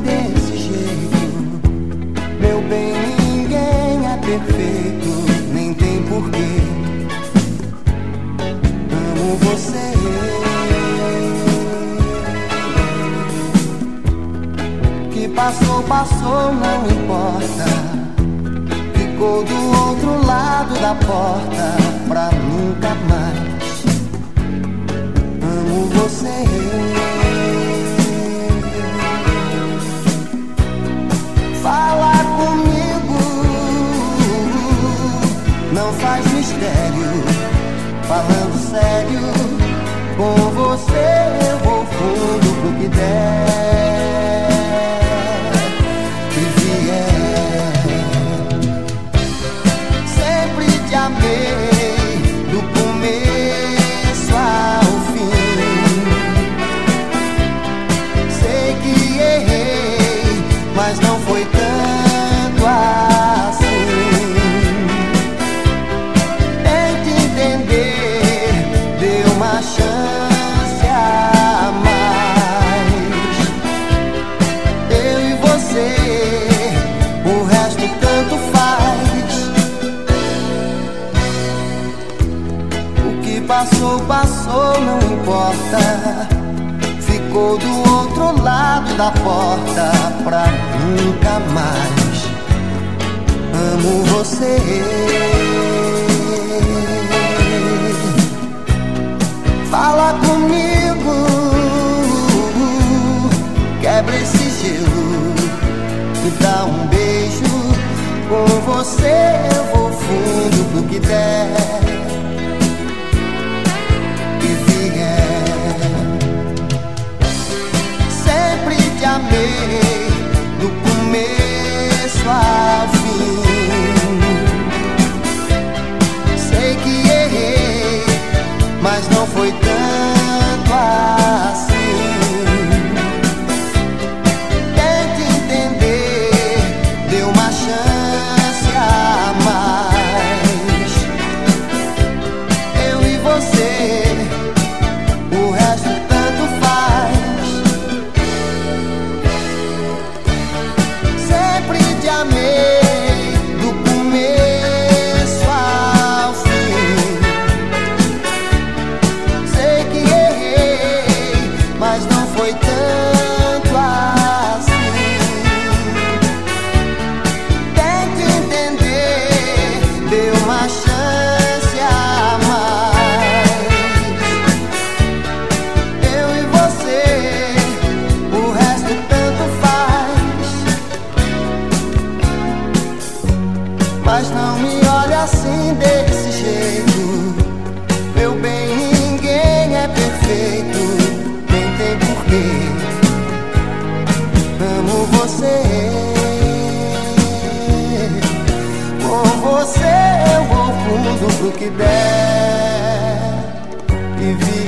desse jeito. Meu bem, ninguém é perfeito, nem tem porquê. Amo você. Que passou, passou, não importa. Ficou do outro lado da porta pra nunca mais. Amo você. Mistério. Falando sério, com você eu vou fundo pro que der. Passou, passou, não importa. Ficou do outro lado da porta pra nunca mais. Amo você. Fala comigo, quebra esse gelo, me dá um beijo. Com você eu vou fundo Mas não me olhe assim desse jeito. Meu bem, ninguém é perfeito. Nem tem porquê. Amo você. Com você eu vou fundo pro que der. E vi